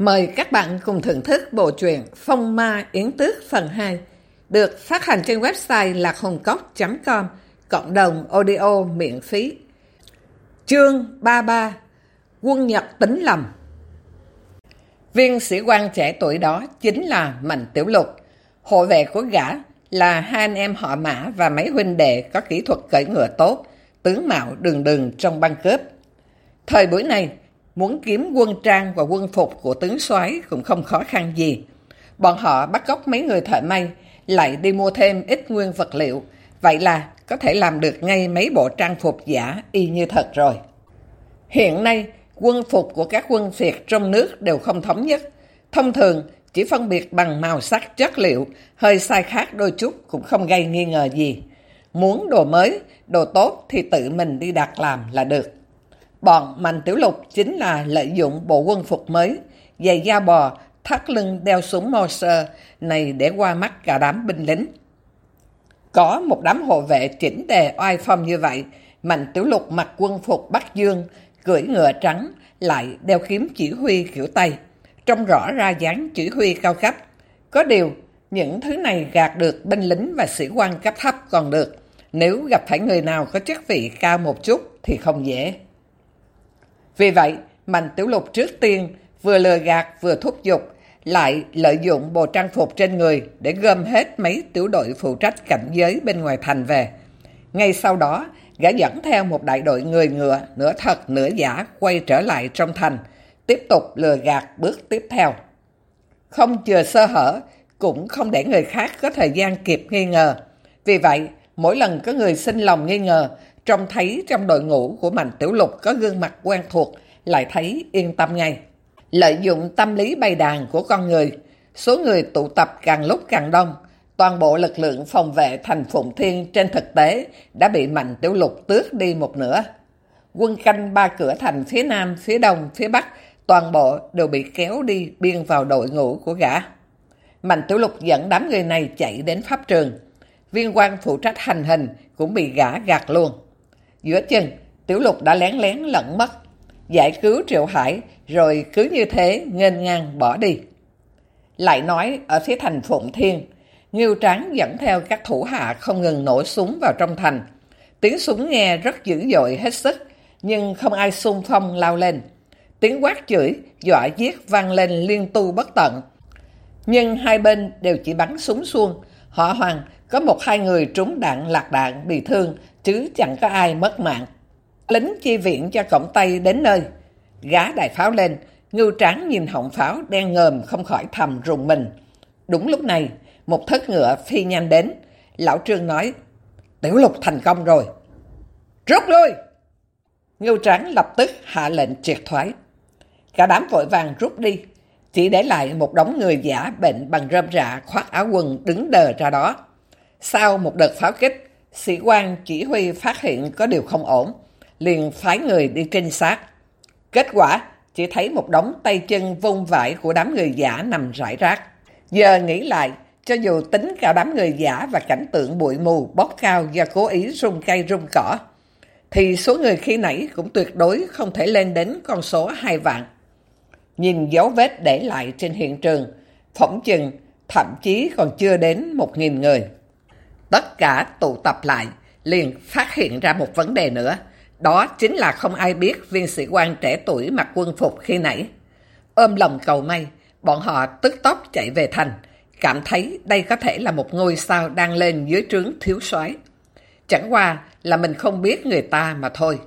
Mời các bạn cùng thưởng thức bộ truyện Phong Ma Yến Tước phần 2 được phát hành trên website lạchồngcốc.com cộng đồng audio miễn phí. Chương 33 Quân Nhật tính lầm Viên sĩ quan trẻ tuổi đó chính là Mạnh Tiểu Lục. Hộ vệ của gã là hai anh em họ mã và mấy huynh đệ có kỹ thuật cởi ngựa tốt, tướng mạo đường đường trong băng cướp. Thời buổi này, muốn kiếm quân trang và quân phục của tướng soái cũng không khó khăn gì. Bọn họ bắt cóc mấy người thợ may, lại đi mua thêm ít nguyên vật liệu. Vậy là có thể làm được ngay mấy bộ trang phục giả y như thật rồi. Hiện nay, quân phục của các quân Việt trong nước đều không thống nhất. Thông thường, chỉ phân biệt bằng màu sắc chất liệu, hơi sai khác đôi chút cũng không gây nghi ngờ gì. Muốn đồ mới, đồ tốt thì tự mình đi đặt làm là được. Bọn Mạnh Tiểu Lục chính là lợi dụng bộ quân phục mới, giày da bò, thắt lưng đeo súng moser này để qua mắt cả đám binh lính. Có một đám hộ vệ chỉnh tề oai phong như vậy, Mạnh Tiểu Lục mặc quân phục Bắc Dương, cưỡi ngựa trắng, lại đeo kiếm chỉ huy kiểu Tây, trông rõ ra dáng chỉ huy cao cấp. Có điều, những thứ này gạt được binh lính và sĩ quan cấp thấp còn được, nếu gặp phải người nào có chức vị cao một chút thì không dễ. Vì vậy, Mạnh Tiểu Lục trước tiên vừa lừa gạt vừa thúc giục, lại lợi dụng bộ trang phục trên người để gom hết mấy tiểu đội phụ trách cảnh giới bên ngoài thành về. Ngay sau đó, gã dẫn theo một đại đội người ngựa, nửa thật nửa giả quay trở lại trong thành, tiếp tục lừa gạt bước tiếp theo. Không chừa sơ hở, cũng không để người khác có thời gian kịp nghi ngờ. Vì vậy, mỗi lần có người xin lòng nghi ngờ, trông thấy trong đội ngũ của Mạnh Tiểu Lục có gương mặt quen thuộc, lại thấy yên tâm ngay. Lợi dụng tâm lý bày đàn của con người, số người tụ tập càng lúc càng đông, toàn bộ lực lượng phòng vệ thành Phụng Thiên trên thực tế đã bị Mạnh Tiểu Lục tước đi một nửa. Quân canh ba cửa thành phía nam, phía đông, phía bắc, toàn bộ đều bị kéo đi biên vào đội ngũ của gã. Mạnh Tiểu Lục dẫn đám người này chạy đến pháp trường. Viên quan phụ trách hành hình cũng bị gã gạt luôn. Giữa chừng, Tiểu Lục đã lén lén lẫn mất, giải cứu Triệu Hải rồi cứ như thế nghênh ngang bỏ đi. Lại nói ở phía thành Phụng Thiên, Nghiêu Tráng dẫn theo các thủ hạ không ngừng nổ súng vào trong thành. Tiếng súng nghe rất dữ dội hết sức, nhưng không ai xung phong lao lên. Tiếng quát chửi, dọa giết vang lên liên tu bất tận. Nhưng hai bên đều chỉ bắn súng xuông. Họ hoàng có một hai người trúng đạn lạc đạn bị thương, chứ chẳng có ai mất mạng. Lính chi viện cho cổng Tây đến nơi. Gá đại pháo lên, ngưu tráng nhìn họng pháo đen ngờm không khỏi thầm rùng mình. Đúng lúc này, một thất ngựa phi nhanh đến. Lão Trương nói, Tiểu lục thành công rồi. Rút lui! Ngưu tráng lập tức hạ lệnh triệt thoái. Cả đám vội vàng rút đi, chỉ để lại một đống người giả bệnh bằng rơm rạ khoác áo quần đứng đờ ra đó. Sau một đợt pháo kích, sĩ quan chỉ huy phát hiện có điều không ổn, liền phái người đi trinh sát. Kết quả, chỉ thấy một đống tay chân vung vải của đám người giả nằm rải rác. Giờ nghĩ lại, cho dù tính cả đám người giả và cảnh tượng bụi mù bốc cao do cố ý rung cây rung cỏ, thì số người khi nãy cũng tuyệt đối không thể lên đến con số hai vạn. Nhìn dấu vết để lại trên hiện trường, phỏng chừng thậm chí còn chưa đến một nghìn người. Tất cả tụ tập lại, liền phát hiện ra một vấn đề nữa. Đó chính là không ai biết viên sĩ quan trẻ tuổi mặc quân phục khi nãy. Ôm lòng cầu may, bọn họ tức tốc chạy về thành, cảm thấy đây có thể là một ngôi sao đang lên dưới trướng thiếu soái Chẳng qua là mình không biết người ta mà thôi.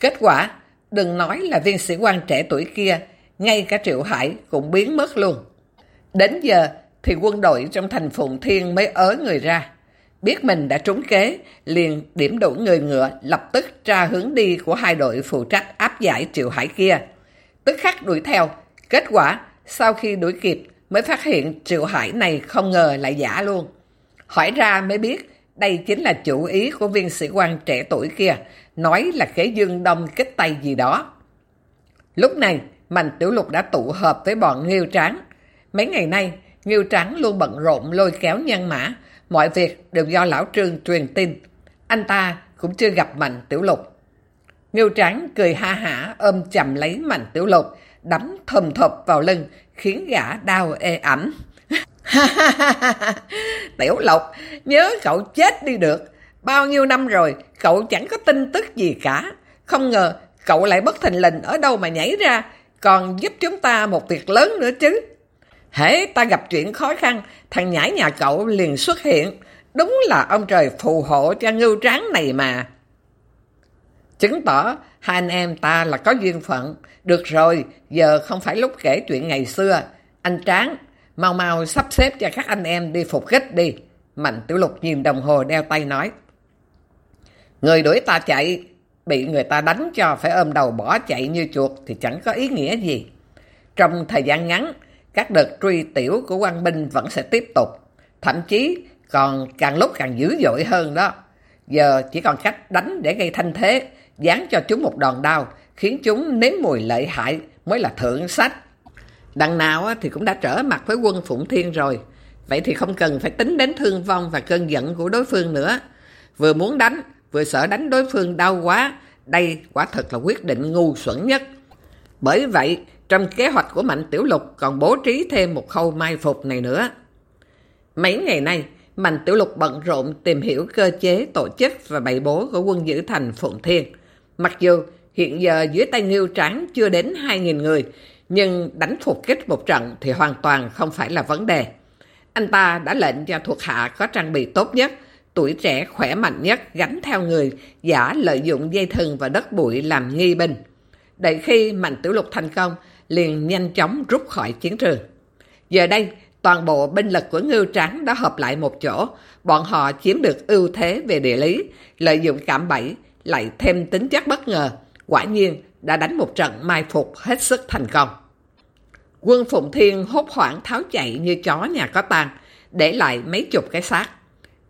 Kết quả, đừng nói là viên sĩ quan trẻ tuổi kia, ngay cả Triệu Hải cũng biến mất luôn. Đến giờ thì quân đội trong thành Phụng Thiên mới ớ người ra. Biết mình đã trúng kế, liền điểm đủ người ngựa, lập tức tra hướng đi của hai đội phụ trách áp giải Triệu Hải kia. Tức khắc đuổi theo, kết quả sau khi đuổi kịp mới phát hiện Triệu Hải này không ngờ lại giả luôn. Hỏi ra mới biết đây chính là chủ ý của viên sĩ quan trẻ tuổi kia, nói là kế dương đông kích tay gì đó. Lúc này, Mạnh Tiểu Lục đã tụ hợp với bọn Nghiêu Tráng. Mấy ngày nay, Nghiêu Tráng luôn bận rộn lôi kéo nhân mã, mọi việc đều do Lão Trương truyền tin. Anh ta cũng chưa gặp Mạnh Tiểu Lục. ngưu Tráng cười ha hả ôm chầm lấy Mạnh Tiểu Lục, đấm thầm thập vào lưng, khiến gã đau ê ẩm. Tiểu Lộc, nhớ cậu chết đi được. Bao nhiêu năm rồi, cậu chẳng có tin tức gì cả. Không ngờ, cậu lại bất thình lình ở đâu mà nhảy ra, còn giúp chúng ta một việc lớn nữa chứ. Hễ ta gặp chuyện khó khăn, thằng nhảy nhà cậu liền xuất hiện. Đúng là ông trời phù hộ cho ngưu tráng này mà. Chứng tỏ hai anh em ta là có duyên phận. Được rồi, giờ không phải lúc kể chuyện ngày xưa. Anh Tráng, mau mau sắp xếp cho các anh em đi phục kích đi. Mạnh Tiểu Lục nhìn đồng hồ đeo tay nói. Người đuổi ta chạy, bị người ta đánh cho phải ôm đầu bỏ chạy như chuột thì chẳng có ý nghĩa gì. Trong thời gian ngắn, các đợt truy tiểu của quan binh vẫn sẽ tiếp tục. Thậm chí còn càng lúc càng dữ dội hơn đó. Giờ chỉ còn cách đánh để gây thanh thế, dán cho chúng một đòn đau, khiến chúng nếm mùi lợi hại mới là thượng sách. Đằng nào thì cũng đã trở mặt với quân Phụng Thiên rồi. Vậy thì không cần phải tính đến thương vong và cơn giận của đối phương nữa. Vừa muốn đánh, vừa sợ đánh đối phương đau quá. Đây quả thật là quyết định ngu xuẩn nhất. Bởi vậy, trong kế hoạch của Mạnh Tiểu Lục còn bố trí thêm một khâu mai phục này nữa. Mấy ngày nay, Mạnh Tiểu Lục bận rộn tìm hiểu cơ chế, tổ chức và bày bố của quân giữ thành Phụng Thiên. Mặc dù hiện giờ dưới tay Nghiêu Tráng chưa đến 2.000 người, nhưng đánh phục kích một trận thì hoàn toàn không phải là vấn đề. Anh ta đã lệnh cho thuộc hạ có trang bị tốt nhất, tuổi trẻ khỏe mạnh nhất gánh theo người, giả lợi dụng dây thừng và đất bụi làm nghi binh. Đợi khi Mạnh Tiểu Lục thành công, liền nhanh chóng rút khỏi chiến trường. Giờ đây, toàn bộ binh lực của Ngưu Tráng đã hợp lại một chỗ, bọn họ chiếm được ưu thế về địa lý, lợi dụng cảm bẫy, lại thêm tính chất bất ngờ, quả nhiên đã đánh một trận mai phục hết sức thành công. Quân Phụng Thiên hốt hoảng tháo chạy như chó nhà có tang, để lại mấy chục cái xác.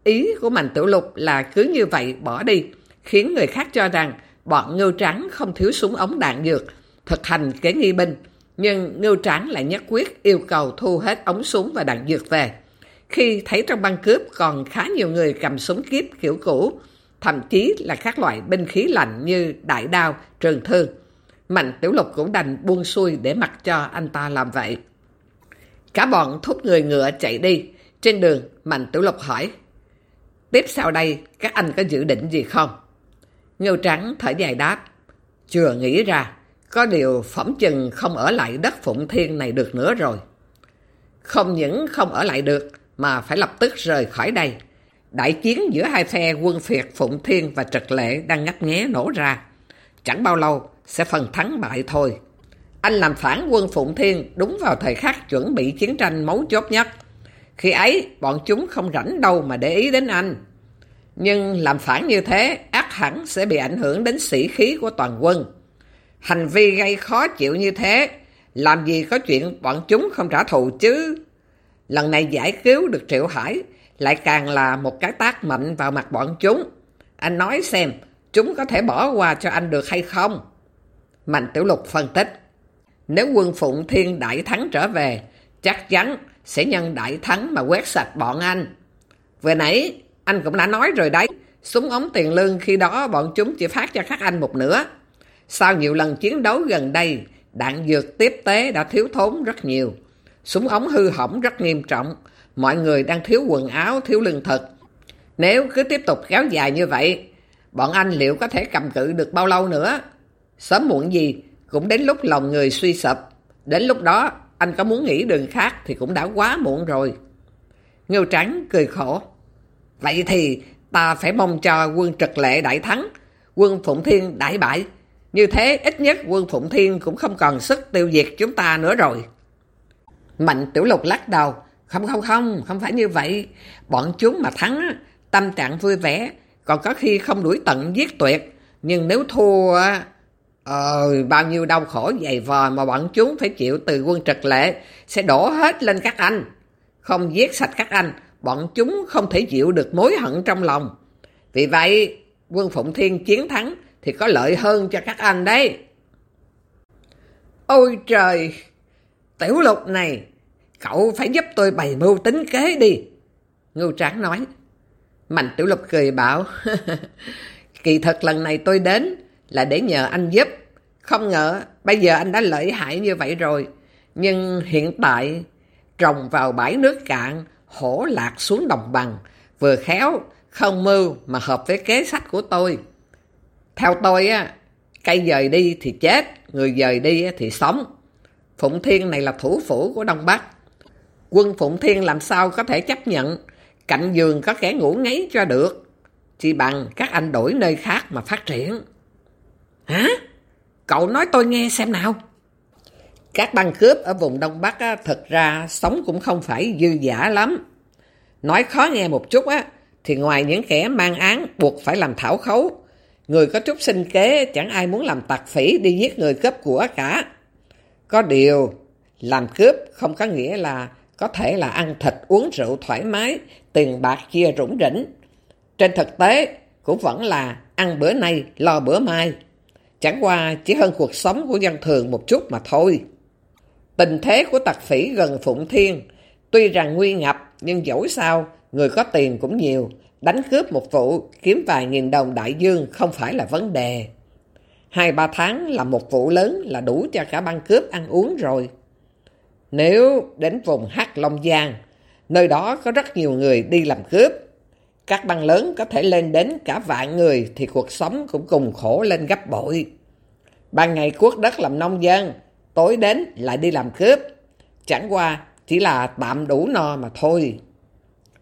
Ý của Mạnh Tiểu Lục là cứ như vậy bỏ đi, khiến người khác cho rằng bọn ngưu trắng không thiếu súng ống đạn dược, thực hành kế nghi binh. Nhưng ngưu trắng lại nhất quyết yêu cầu thu hết ống súng và đạn dược về. Khi thấy trong băng cướp còn khá nhiều người cầm súng kiếp kiểu cũ, thậm chí là các loại binh khí lạnh như đại đao, trường thương. Mạnh Tiểu Lục cũng đành buông xuôi để mặc cho anh ta làm vậy. Cả bọn thúc người ngựa chạy đi. Trên đường, Mạnh Tiểu Lục hỏi. Tiếp sau đây, các anh có dự định gì không? Ngưu Trắng thở dài đáp. Chưa nghĩ ra, có điều phẩm chừng không ở lại đất Phụng Thiên này được nữa rồi. Không những không ở lại được, mà phải lập tức rời khỏi đây. Đại chiến giữa hai phe quân phiệt Phụng Thiên và Trật Lệ đang ngắt nghé nổ ra. Chẳng bao lâu sẽ phần thắng bại thôi. Anh làm phản quân Phụng Thiên đúng vào thời khắc chuẩn bị chiến tranh mấu chốt nhất. Khi ấy, bọn chúng không rảnh đâu mà để ý đến anh. Nhưng làm phản như thế, ác hẳn sẽ bị ảnh hưởng đến sĩ khí của toàn quân. Hành vi gây khó chịu như thế, làm gì có chuyện bọn chúng không trả thù chứ. Lần này giải cứu được Triệu Hải, lại càng là một cái tác mạnh vào mặt bọn chúng. Anh nói xem, chúng có thể bỏ qua cho anh được hay không? Mạnh Tiểu Lục phân tích, nếu quân Phụng Thiên đại thắng trở về, chắc chắn sẽ nhân đại thắng mà quét sạch bọn anh. Vừa nãy, anh cũng đã nói rồi đấy, súng ống tiền lương khi đó bọn chúng chỉ phát cho các anh một nửa. Sau nhiều lần chiến đấu gần đây, đạn dược tiếp tế đã thiếu thốn rất nhiều. Súng ống hư hỏng rất nghiêm trọng, mọi người đang thiếu quần áo, thiếu lương thực. Nếu cứ tiếp tục kéo dài như vậy, bọn anh liệu có thể cầm cự được bao lâu nữa? Sớm muộn gì, cũng đến lúc lòng người suy sụp. Đến lúc đó, anh có muốn nghĩ đường khác thì cũng đã quá muộn rồi. Ngưu Trắng cười khổ. Vậy thì ta phải mong cho quân trật lệ đại thắng, quân Phụng Thiên đại bại. Như thế ít nhất quân Phụng Thiên cũng không còn sức tiêu diệt chúng ta nữa rồi. Mạnh Tiểu Lục lắc đầu. Không không không, không phải như vậy. Bọn chúng mà thắng, tâm trạng vui vẻ, còn có khi không đuổi tận giết tuyệt. Nhưng nếu thua, ờ, bao nhiêu đau khổ dày vò mà bọn chúng phải chịu từ quân trật lệ sẽ đổ hết lên các anh. Không giết sạch các anh, bọn chúng không thể chịu được mối hận trong lòng. Vì vậy, quân Phụng Thiên chiến thắng thì có lợi hơn cho các anh đấy. Ôi trời! Tiểu lục này, cậu phải giúp tôi bày mưu tính kế đi. Ngưu Tráng nói. Mạnh Tiểu Lục cười bảo, kỳ thật lần này tôi đến là để nhờ anh giúp. Không ngờ bây giờ anh đã lợi hại như vậy rồi. Nhưng hiện tại trồng vào bãi nước cạn, hổ lạc xuống đồng bằng, vừa khéo, không mưu mà hợp với kế sách của tôi. Theo tôi, á, cây dời đi thì chết, người dời đi thì sống. Phụng Thiên này là thủ phủ của Đông Bắc. Quân Phụng Thiên làm sao có thể chấp nhận cạnh giường có kẻ ngủ ngáy cho được. Chỉ bằng các anh đổi nơi khác mà phát triển. Hả? Cậu nói tôi nghe xem nào. Các băng cướp ở vùng Đông Bắc á, thật ra sống cũng không phải dư giả lắm. Nói khó nghe một chút á, thì ngoài những kẻ mang án buộc phải làm thảo khấu, người có chút sinh kế chẳng ai muốn làm tạc phỉ đi giết người cướp của cả. Có điều, làm cướp không có nghĩa là có thể là ăn thịt uống rượu thoải mái, tiền bạc chia rủng rỉnh. Trên thực tế, cũng vẫn là ăn bữa nay, lo bữa mai. Chẳng qua chỉ hơn cuộc sống của dân thường một chút mà thôi. Tình thế của tặc phỉ gần Phụng Thiên, tuy rằng nguy ngập, nhưng dẫu sao, người có tiền cũng nhiều. Đánh cướp một vụ, kiếm vài nghìn đồng đại dương không phải là vấn đề. Hai ba tháng là một vụ lớn là đủ cho cả băng cướp ăn uống rồi. Nếu đến vùng Hắc Long Giang, nơi đó có rất nhiều người đi làm cướp, các băng lớn có thể lên đến cả vạn người thì cuộc sống cũng cùng khổ lên gấp bội. Ban ngày cuốc đất làm nông dân, tối đến lại đi làm cướp. Chẳng qua chỉ là tạm đủ no mà thôi.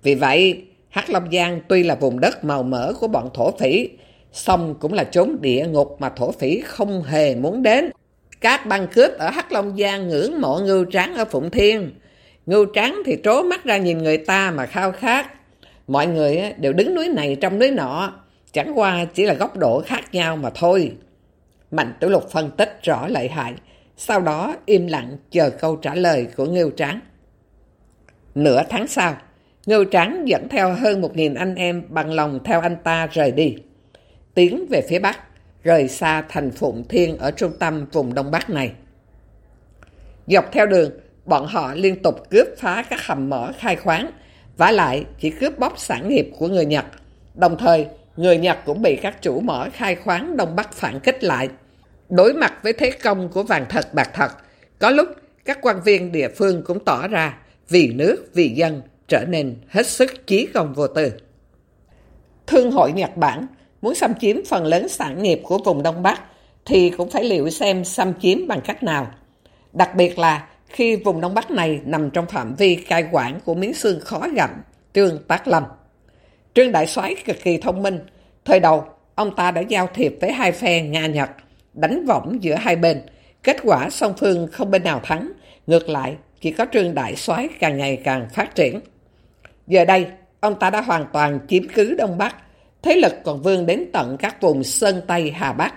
Vì vậy, Hắc Long Giang tuy là vùng đất màu mỡ của bọn thổ phỉ, song cũng là chốn địa ngục mà thổ phỉ không hề muốn đến. Các băng cướp ở Hắc Long Giang ngưỡng mộ ngưu tráng ở Phụng Thiên. Ngưu tráng thì trố mắt ra nhìn người ta mà khao khát. Mọi người đều đứng núi này trong núi nọ, chẳng qua chỉ là góc độ khác nhau mà thôi. Mạnh Tử Lục phân tích rõ lợi hại, sau đó im lặng chờ câu trả lời của Ngưu Tráng. Nửa tháng sau, Ngưu Tráng dẫn theo hơn một nghìn anh em bằng lòng theo anh ta rời đi. Tiến về phía Bắc, rời xa thành Phụng Thiên ở trung tâm vùng Đông Bắc này. Dọc theo đường, bọn họ liên tục cướp phá các hầm mỏ khai khoáng, vả lại chỉ cướp bóc sản nghiệp của người Nhật. Đồng thời, người Nhật cũng bị các chủ mỏ khai khoáng Đông Bắc phản kích lại. Đối mặt với thế công của vàng thật bạc thật, có lúc các quan viên địa phương cũng tỏ ra vì nước, vì dân trở nên hết sức chí công vô tư. Thương hội Nhật Bản muốn xâm chiếm phần lớn sản nghiệp của vùng Đông Bắc thì cũng phải liệu xem xâm chiếm bằng cách nào. Đặc biệt là khi vùng Đông Bắc này nằm trong phạm vi cai quản của miếng xương khó gặm, Trương Tác Lâm. Trương Đại soái cực kỳ thông minh. Thời đầu, ông ta đã giao thiệp với hai phe Nga-Nhật, đánh võng giữa hai bên. Kết quả song phương không bên nào thắng, ngược lại chỉ có Trương Đại soái càng ngày càng phát triển. Giờ đây, ông ta đã hoàn toàn chiếm cứ Đông Bắc, thế lực còn vươn đến tận các vùng Sơn Tây Hà Bắc.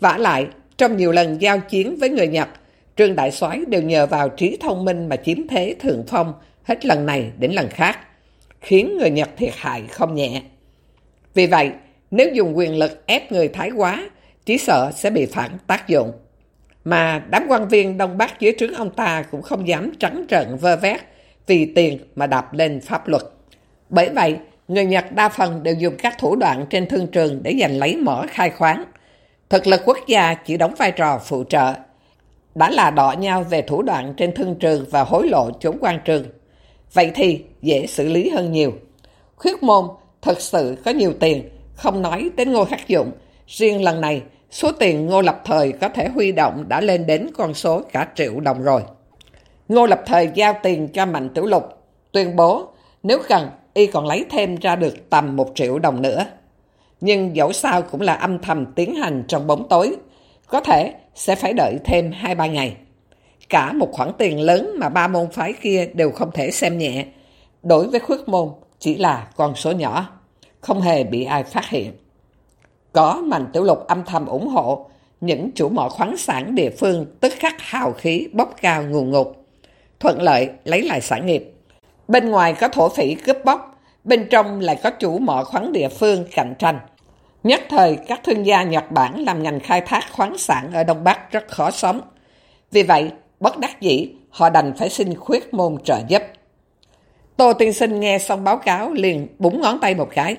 vả lại, trong nhiều lần giao chiến với người Nhật, Trương Đại soái đều nhờ vào trí thông minh mà chiếm thế thượng phong hết lần này đến lần khác, khiến người Nhật thiệt hại không nhẹ. Vì vậy, nếu dùng quyền lực ép người Thái quá, chỉ sợ sẽ bị phản tác dụng. Mà đám quan viên Đông Bắc dưới trướng ông ta cũng không dám trắng trợn vơ vét vì tiền mà đập lên pháp luật. Bởi vậy, người Nhật đa phần đều dùng các thủ đoạn trên thương trường để giành lấy mỏ khai khoáng. Thực lực quốc gia chỉ đóng vai trò phụ trợ đã là đọ nhau về thủ đoạn trên thương trường và hối lộ chốn quan trường. Vậy thì dễ xử lý hơn nhiều. Khuyết môn thật sự có nhiều tiền, không nói đến Ngô Khắc Dụng. Riêng lần này, số tiền Ngô Lập Thời có thể huy động đã lên đến con số cả triệu đồng rồi. Ngô Lập Thời giao tiền cho Mạnh Tiểu Lục, tuyên bố nếu cần y còn lấy thêm ra được tầm một triệu đồng nữa. Nhưng dẫu sao cũng là âm thầm tiến hành trong bóng tối, có thể sẽ phải đợi thêm 2-3 ngày. Cả một khoản tiền lớn mà ba môn phái kia đều không thể xem nhẹ. Đối với khuyết môn chỉ là con số nhỏ, không hề bị ai phát hiện. Có Mạnh Tiểu Lục âm thầm ủng hộ, những chủ mỏ khoáng sản địa phương tức khắc hào khí bốc cao ngùn ngục. Thuận lợi lấy lại sản nghiệp. Bên ngoài có thổ phỉ cướp bóc, bên trong lại có chủ mỏ khoáng địa phương cạnh tranh. Nhất thời, các thương gia Nhật Bản làm ngành khai thác khoáng sản ở Đông Bắc rất khó sống. Vì vậy, bất đắc dĩ, họ đành phải xin khuyết môn trợ giúp. Tô Tiên Sinh nghe xong báo cáo liền búng ngón tay một cái.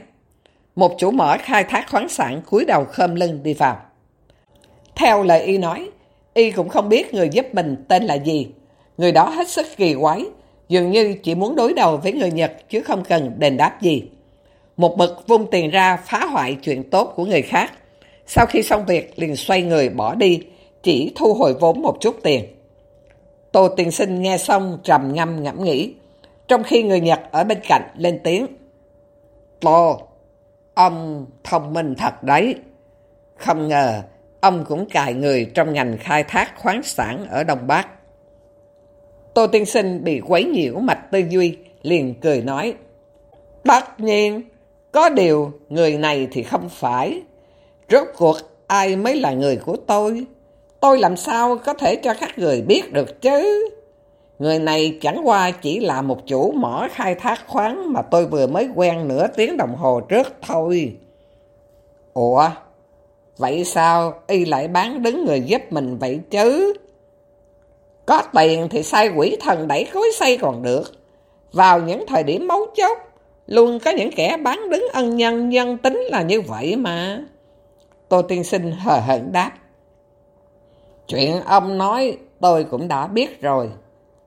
Một chủ mỏ khai thác khoáng sản cúi đầu khơm lưng đi vào. Theo lời y nói, y cũng không biết người giúp mình tên là gì. Người đó hết sức kỳ quái, dường như chỉ muốn đối đầu với người Nhật chứ không cần đền đáp gì. Một bậc vung tiền ra phá hoại chuyện tốt của người khác. Sau khi xong việc liền xoay người bỏ đi, chỉ thu hồi vốn một chút tiền. Tô Tiền Sinh nghe xong trầm ngâm ngẫm nghĩ, trong khi người Nhật ở bên cạnh lên tiếng. Tô, ông thông minh thật đấy. Không ngờ, ông cũng cài người trong ngành khai thác khoáng sản ở Đông Bắc. Tô Tiên Sinh bị quấy nhiễu mạch tư duy, liền cười nói. Tất nhiên, có điều người này thì không phải. Rốt cuộc ai mới là người của tôi? Tôi làm sao có thể cho các người biết được chứ? Người này chẳng qua chỉ là một chủ mỏ khai thác khoáng mà tôi vừa mới quen nửa tiếng đồng hồ trước thôi. Ủa? Vậy sao y lại bán đứng người giúp mình vậy chứ? Có tiền thì sai quỷ thần đẩy khối xây còn được. Vào những thời điểm mấu chốt, luôn có những kẻ bán đứng ân nhân nhân tính là như vậy mà. Tô Tiên Sinh hờ hận đáp. Chuyện ông nói tôi cũng đã biết rồi.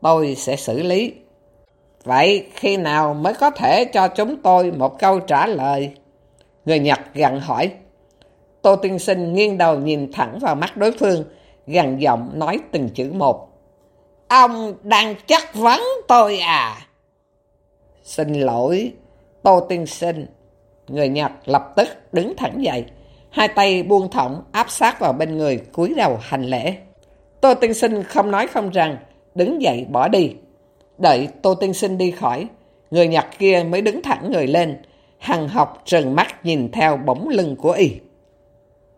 Tôi sẽ xử lý. Vậy khi nào mới có thể cho chúng tôi một câu trả lời? Người Nhật gặn hỏi. Tô Tiên Sinh nghiêng đầu nhìn thẳng vào mắt đối phương, gần giọng nói từng chữ một. Ông đang chất vấn tôi à? Xin lỗi, Tô Tiên Sinh. Người Nhật lập tức đứng thẳng dậy, hai tay buông thõng áp sát vào bên người cúi đầu hành lễ. Tô Tiên Sinh không nói không rằng, đứng dậy bỏ đi. Đợi Tô Tiên Sinh đi khỏi, người Nhật kia mới đứng thẳng người lên, hằng học trừng mắt nhìn theo bóng lưng của y.